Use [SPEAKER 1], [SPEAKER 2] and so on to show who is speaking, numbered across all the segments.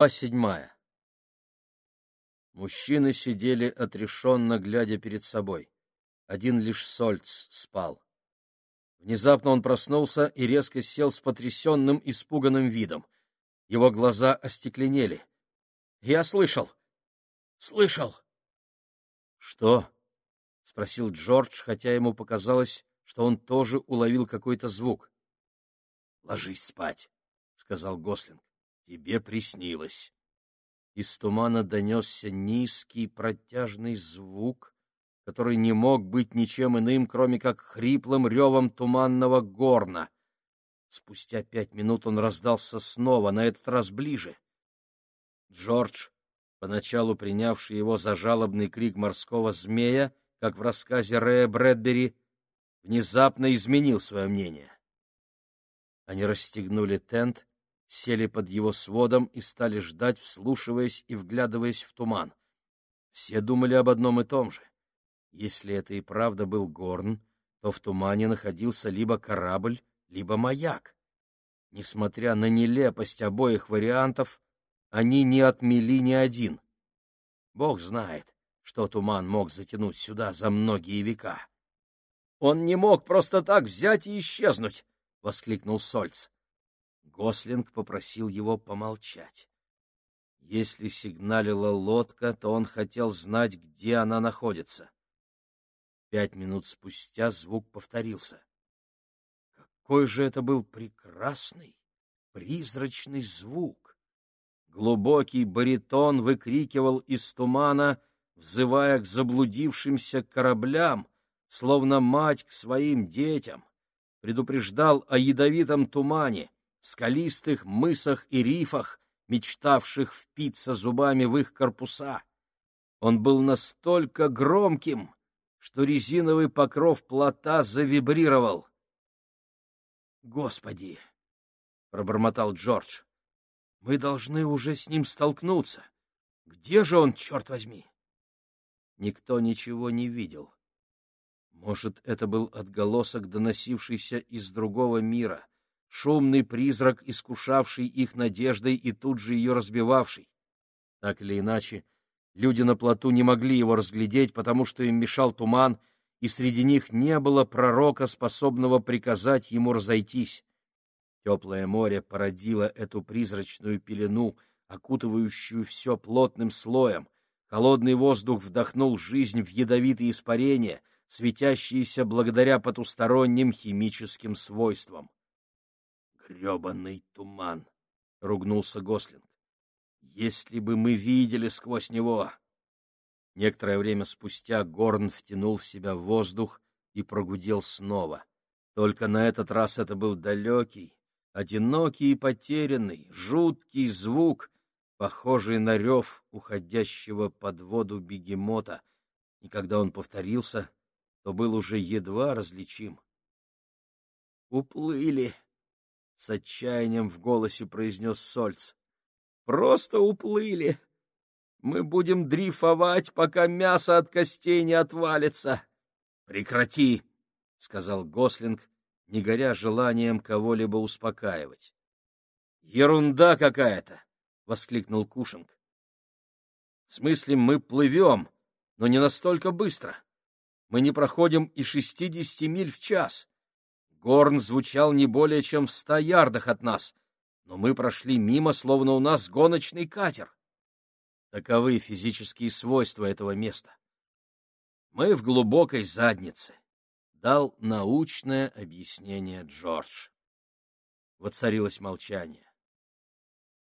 [SPEAKER 1] Глава седьмая. Мужчины сидели отрешенно, глядя перед собой. Один лишь Сольц спал. Внезапно он проснулся и резко сел с потрясенным, испуганным видом. Его глаза остекленели. — Я слышал! Слышал! — Что? — спросил Джордж, хотя ему показалось, что он тоже уловил какой-то звук. — Ложись спать, — сказал Гослинг. — Тебе приснилось. Из тумана донесся низкий протяжный звук, который не мог быть ничем иным, кроме как хриплым ревом туманного горна. Спустя пять минут он раздался снова, на этот раз ближе. Джордж, поначалу принявший его за жалобный крик морского змея, как в рассказе Рэя Брэдбери, внезапно изменил свое мнение. Они расстегнули тент, сели под его сводом и стали ждать, вслушиваясь и вглядываясь в туман. Все думали об одном и том же. Если это и правда был Горн, то в тумане находился либо корабль, либо маяк. Несмотря на нелепость обоих вариантов, они не отмели ни один. Бог знает, что туман мог затянуть сюда за многие века. — Он не мог просто так взять и исчезнуть! — воскликнул Сольц. Гослинг попросил его помолчать. Если сигналила лодка, то он хотел знать, где она находится. Пять минут спустя звук повторился. Какой же это был прекрасный, призрачный звук! Глубокий баритон выкрикивал из тумана, взывая к заблудившимся кораблям, словно мать к своим детям, предупреждал о ядовитом тумане, скалистых мысах и рифах, мечтавших впиться зубами в их корпуса. Он был настолько громким, что резиновый покров плота завибрировал. «Господи!» — пробормотал Джордж. «Мы должны уже с ним столкнуться. Где же он, черт возьми?» Никто ничего не видел. Может, это был отголосок, доносившийся из другого мира, шумный призрак, искушавший их надеждой и тут же ее разбивавший. Так или иначе, Люди на плоту не могли его разглядеть, потому что им мешал туман, и среди них не было пророка, способного приказать ему разойтись. Теплое море породило эту призрачную пелену, окутывающую все плотным слоем. Холодный воздух вдохнул жизнь в ядовитые испарения, светящиеся благодаря потусторонним химическим свойствам. «Гребанный туман!» — ругнулся Гослинг. Если бы мы видели сквозь него! Некоторое время спустя Горн втянул в себя воздух и прогудел снова. Только на этот раз это был далекий, одинокий и потерянный, жуткий звук, похожий на рев уходящего под воду бегемота, и когда он повторился, то был уже едва различим. «Уплыли!» — с отчаянием в голосе произнес Сольц. Просто уплыли. Мы будем дрейфовать, пока мясо от костей не отвалится. — Прекрати, — сказал Гослинг, не горя желанием кого-либо успокаивать. — Ерунда какая-то! — воскликнул Кушинг. — В смысле, мы плывем, но не настолько быстро. Мы не проходим и шестидесяти миль в час. Горн звучал не более чем в ста ярдах от нас — но мы прошли мимо, словно у нас гоночный катер. Таковы физические свойства этого места. Мы в глубокой заднице, — дал научное объяснение Джордж. Воцарилось молчание.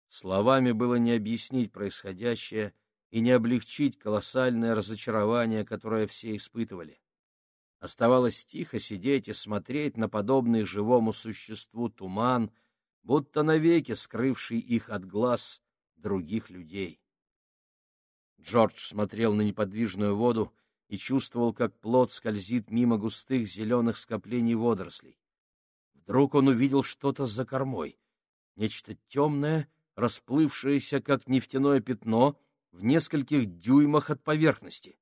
[SPEAKER 1] Словами было не объяснить происходящее и не облегчить колоссальное разочарование, которое все испытывали. Оставалось тихо сидеть и смотреть на подобный живому существу туман — будто навеки скрывший их от глаз других людей. Джордж смотрел на неподвижную воду и чувствовал, как плод скользит мимо густых зеленых скоплений водорослей. Вдруг он увидел что-то за кормой, нечто темное, расплывшееся, как нефтяное пятно, в нескольких дюймах от поверхности.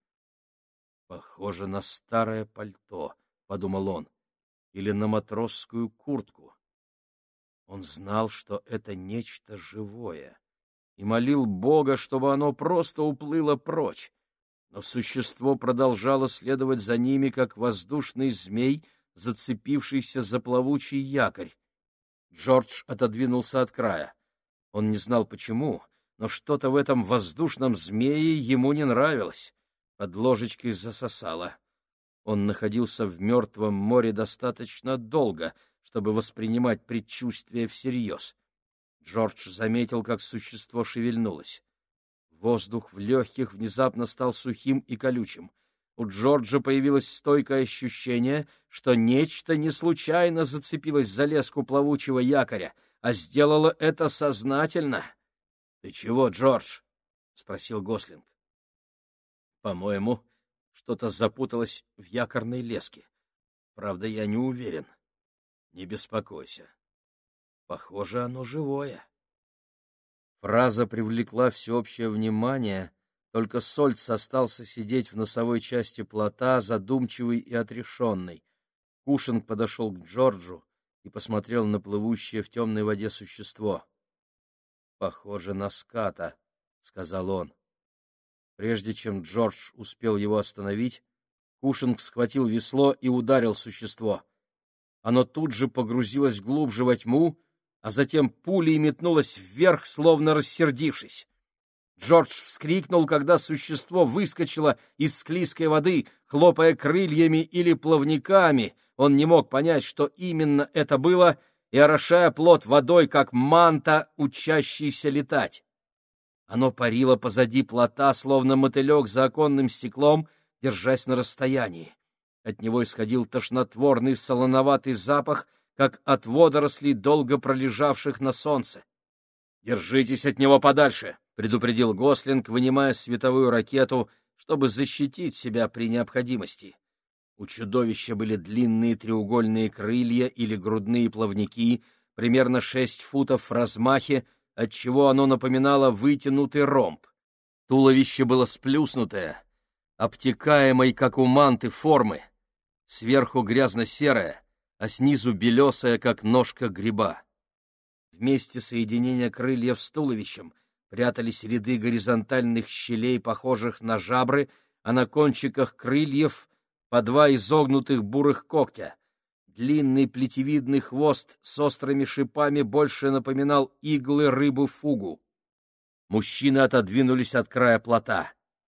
[SPEAKER 1] «Похоже на старое пальто», — подумал он, — «или на матросскую куртку». Он знал, что это нечто живое. и молил Бога, чтобы оно просто уплыло прочь. Но существо продолжало следовать за ними, как воздушный змей, зацепившийся за плавучий якорь. Джордж отодвинулся от края. Он не знал почему, но что-то в этом воздушном змее ему не нравилось. Под ложечкой засосало. Он находился в мертвом море достаточно долго, чтобы воспринимать предчувствие всерьез. Джордж заметил, как существо шевельнулось. Воздух в легких внезапно стал сухим и колючим. У Джорджа появилось стойкое ощущение, что нечто не случайно зацепилось за леску плавучего якоря, а сделало это сознательно. — Ты чего, Джордж? — спросил Гослинг. — По-моему, что-то запуталось в якорной леске. Правда, я не уверен. Не беспокойся. Похоже, оно живое. Фраза привлекла всеобщее внимание, только Сольц остался сидеть в носовой части плота, задумчивый и отрешенный. Кушинг подошел к Джорджу и посмотрел на плывущее в темной воде существо. — Похоже на ската, — сказал он. Прежде чем Джордж успел его остановить, Кушинг схватил весло и ударил существо. Оно тут же погрузилось глубже во тьму, а затем пулей метнулось вверх, словно рассердившись. Джордж вскрикнул, когда существо выскочило из склизкой воды, хлопая крыльями или плавниками. Он не мог понять, что именно это было, и орошая плот водой, как манта, учащийся летать. Оно парило позади плота, словно мотылек за оконным стеклом, держась на расстоянии. От него исходил тошнотворный солоноватый запах, как от водорослей, долго пролежавших на солнце. «Держитесь от него подальше!» — предупредил Гослинг, вынимая световую ракету, чтобы защитить себя при необходимости. У чудовища были длинные треугольные крылья или грудные плавники, примерно шесть футов в размахе, отчего оно напоминало вытянутый ромб. Туловище было сплюснутое, обтекаемой, как у манты, формы, сверху грязно-серое, а снизу белесая, как ножка гриба. В месте соединения крыльев с туловищем прятались ряды горизонтальных щелей, похожих на жабры, а на кончиках крыльев по два изогнутых бурых когтя. Длинный плетевидный хвост с острыми шипами больше напоминал иглы рыбы-фугу. Мужчины отодвинулись от края плота.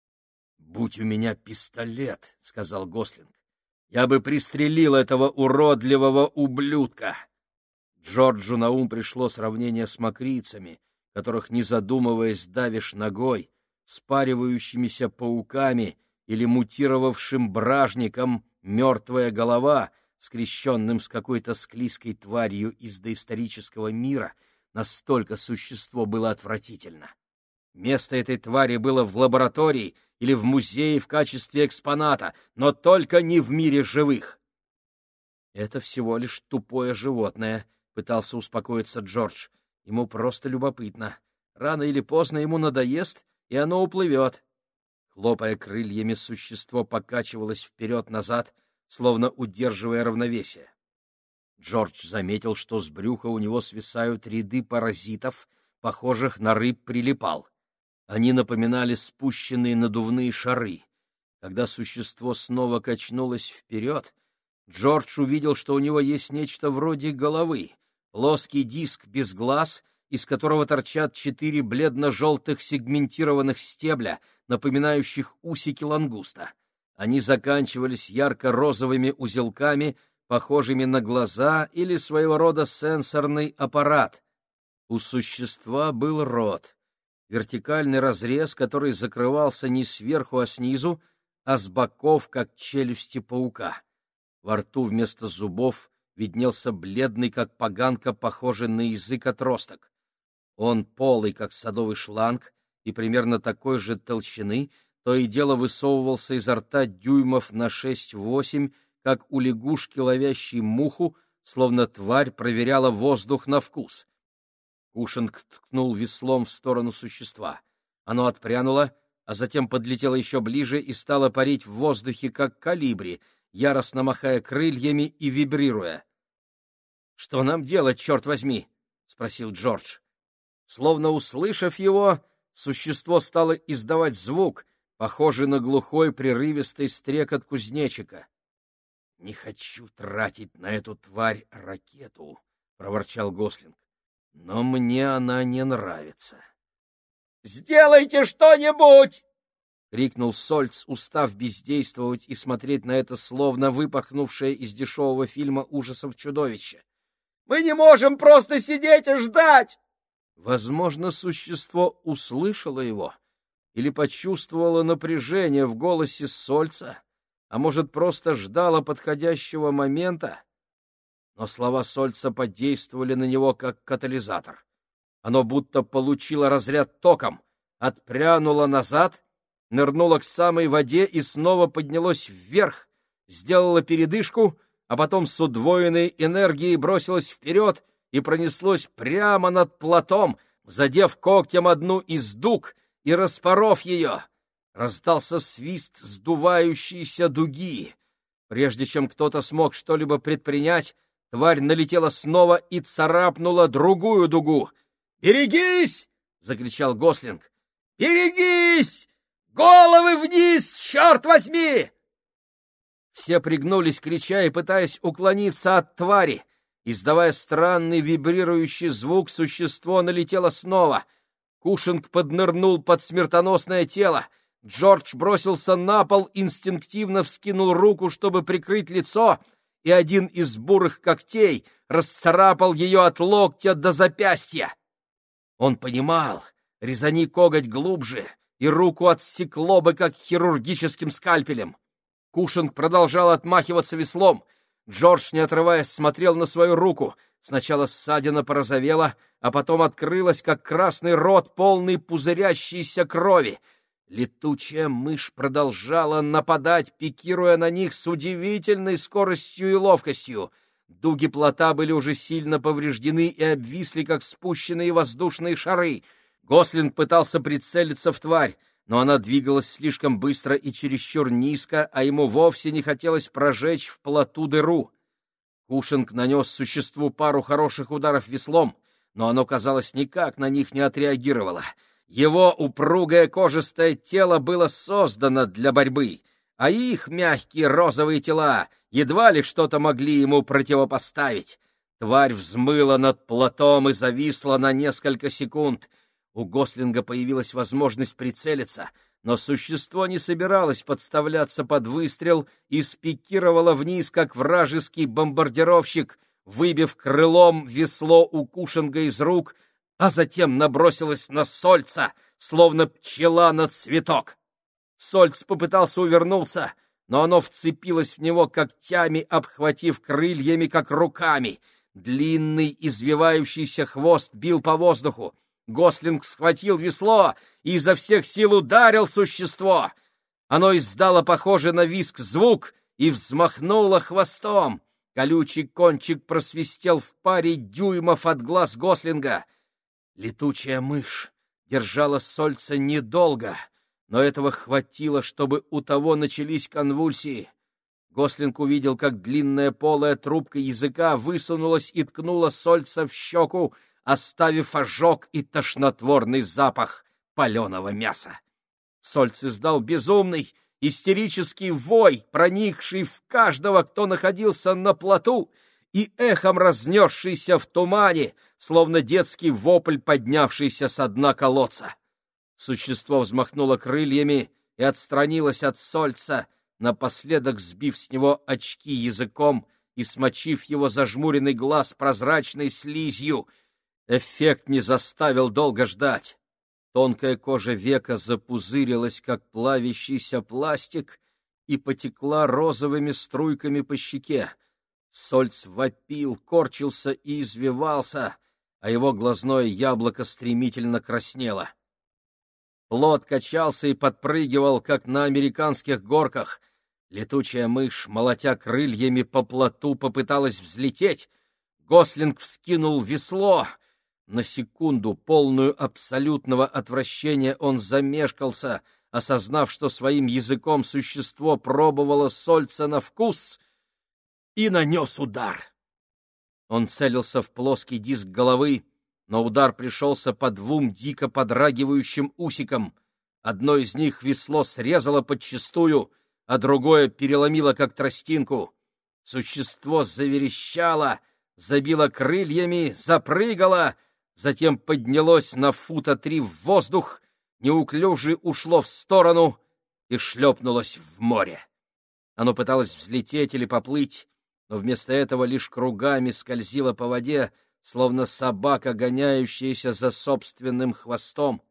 [SPEAKER 1] — Будь у меня пистолет, — сказал Гослинг, — я бы пристрелил этого уродливого ублюдка. Джорджу на ум пришло сравнение с мокрицами, которых, не задумываясь, давишь ногой, спаривающимися пауками или мутировавшим бражником мертвая голова, скрещенным с какой-то склизкой тварью из доисторического мира, настолько существо было отвратительно. Место этой твари было в лаборатории или в музее в качестве экспоната, но только не в мире живых. Это всего лишь тупое животное, — пытался успокоиться Джордж. Ему просто любопытно. Рано или поздно ему надоест, и оно уплывет. Хлопая крыльями, существо покачивалось вперед-назад, словно удерживая равновесие. Джордж заметил, что с брюха у него свисают ряды паразитов, похожих на рыб-прилипал. Они напоминали спущенные надувные шары. Когда существо снова качнулось вперед, Джордж увидел, что у него есть нечто вроде головы, плоский диск без глаз, из которого торчат четыре бледно-желтых сегментированных стебля, напоминающих усики лангуста. Они заканчивались ярко-розовыми узелками, похожими на глаза или своего рода сенсорный аппарат. У существа был рот, вертикальный разрез, который закрывался не сверху, а снизу, а с боков, как челюсти паука. Во рту вместо зубов виднелся бледный, как поганка, похожий на язык отросток. Он полый, как садовый шланг, и примерно такой же толщины, то и дело высовывался изо рта дюймов на шесть-восемь, как у лягушки, ловящей муху, словно тварь проверяла воздух на вкус. Кушинг ткнул веслом в сторону существа. Оно отпрянуло, а затем подлетело еще ближе и стало парить в воздухе, как калибри, яростно махая крыльями и вибрируя. — Что нам делать, черт возьми? — спросил Джордж. Словно услышав его, существо стало издавать звук, похожий на глухой прерывистый стрекот кузнечика. — Не хочу тратить на эту тварь ракету, — проворчал Гослинг, — но мне она не нравится. — Сделайте что-нибудь! — крикнул Сольц, устав бездействовать и смотреть на это словно выпорхнувшее из дешевого фильма ужасов чудовище. — Мы не можем просто сидеть и ждать! Возможно, существо услышало его или почувствовало напряжение в голосе Сольца, а может, просто ждало подходящего момента. Но слова Сольца подействовали на него как катализатор. Оно будто получило разряд током, отпрянуло назад, нырнуло к самой воде и снова поднялось вверх, сделало передышку, а потом с удвоенной энергией бросилось вперед и пронеслось прямо над платом, задев когтем одну из дуг и распоров ее. Раздался свист сдувающейся дуги. Прежде чем кто-то смог что-либо предпринять, тварь налетела снова и царапнула другую дугу. «Берегись!» — закричал Гослинг. «Берегись! Головы вниз, черт возьми!» Все пригнулись, крича и пытаясь уклониться от твари. Издавая странный вибрирующий звук, существо налетело снова. Кушинг поднырнул под смертоносное тело. Джордж бросился на пол, инстинктивно вскинул руку, чтобы прикрыть лицо, и один из бурых когтей расцарапал ее от локтя до запястья. Он понимал, резани коготь глубже, и руку отсекло бы, как хирургическим скальпелем. Кушинг продолжал отмахиваться веслом — Джордж, не отрываясь, смотрел на свою руку. Сначала ссадина порозовела, а потом открылась, как красный рот, полный пузырящейся крови. Летучая мышь продолжала нападать, пикируя на них с удивительной скоростью и ловкостью. Дуги плота были уже сильно повреждены и обвисли, как спущенные воздушные шары. Гослинг пытался прицелиться в тварь но она двигалась слишком быстро и чересчур низко, а ему вовсе не хотелось прожечь в плоту дыру. Кушинг нанес существу пару хороших ударов веслом, но оно, казалось, никак на них не отреагировало. Его упругое кожистое тело было создано для борьбы, а их мягкие розовые тела едва ли что-то могли ему противопоставить. Тварь взмыла над плотом и зависла на несколько секунд — у Гослинга появилась возможность прицелиться, но существо не собиралось подставляться под выстрел и спикировало вниз, как вражеский бомбардировщик, выбив крылом весло у Кушинга из рук, а затем набросилось на Сольца, словно пчела на цветок. Сольц попытался увернуться, но оно вцепилось в него когтями, обхватив крыльями, как руками. Длинный извивающийся хвост бил по воздуху. Гослинг схватил весло и изо всех сил ударил существо. Оно издало похожий на виск звук и взмахнуло хвостом. Колючий кончик просвистел в паре дюймов от глаз Гослинга. Летучая мышь держала Сольца недолго, но этого хватило, чтобы у того начались конвульсии. Гослинг увидел, как длинная полая трубка языка высунулась и ткнула Сольца в щеку, оставив ожог и тошнотворный запах паленого мяса. Сольц издал безумный, истерический вой, проникший в каждого, кто находился на плоту, и эхом разнесшийся в тумане, словно детский вопль, поднявшийся со дна колодца. Существо взмахнуло крыльями и отстранилось от Сольца, напоследок сбив с него очки языком и смочив его зажмуренный глаз прозрачной слизью — Эффект не заставил долго ждать. Тонкая кожа века запузырилась, как плавящийся пластик, и потекла розовыми струйками по щеке. Сольц вопил, корчился и извивался, а его глазное яблоко стремительно краснело. Плод качался и подпрыгивал, как на американских горках. Летучая мышь, молотя крыльями по плоту, попыталась взлететь. Гослинг вскинул весло — на секунду, полную абсолютного отвращения, он замешкался, осознав, что своим языком существо пробовало сольца на вкус, и нанес удар. Он целился в плоский диск головы, но удар пришелся по двум дико подрагивающим усикам. Одно из них весло срезало подчистую, а другое переломило как тростинку. Существо заверещало, забило крыльями, запрыгало, затем поднялось на фута три в воздух, неуклюже ушло в сторону и шлепнулось в море. Оно пыталось взлететь или поплыть, но вместо этого лишь кругами скользило по воде, словно собака, гоняющаяся за собственным хвостом.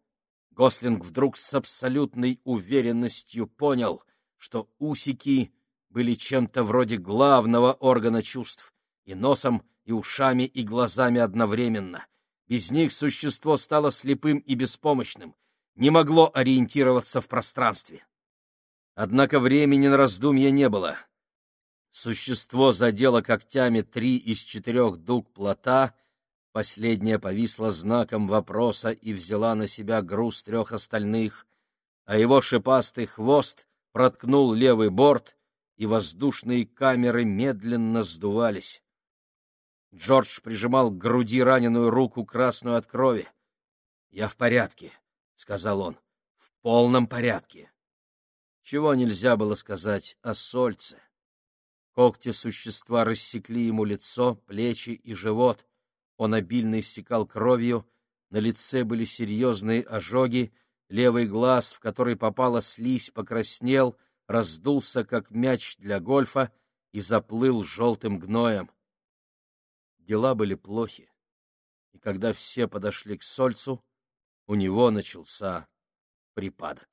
[SPEAKER 1] Гослинг вдруг с абсолютной уверенностью понял, что усики были чем-то вроде главного органа чувств, и носом, и ушами, и глазами одновременно. Без них существо стало слепым и беспомощным, не могло ориентироваться в пространстве. Однако времени на раздумья не было. Существо задело когтями три из четырех дуг плота, последняя повисла знаком вопроса и взяла на себя груз трех остальных, а его шипастый хвост проткнул левый борт, и воздушные камеры медленно сдувались. Джордж прижимал к груди раненую руку, красную от крови. — Я в порядке, — сказал он, — в полном порядке. Чего нельзя было сказать о Сольце? Когти существа рассекли ему лицо, плечи и живот. Он обильно истекал кровью, на лице были серьезные ожоги, левый глаз, в который попала слизь, покраснел, раздулся, как мяч для гольфа, и заплыл желтым гноем. Дела были плохи, и когда все подошли к Сольцу, у него начался припадок.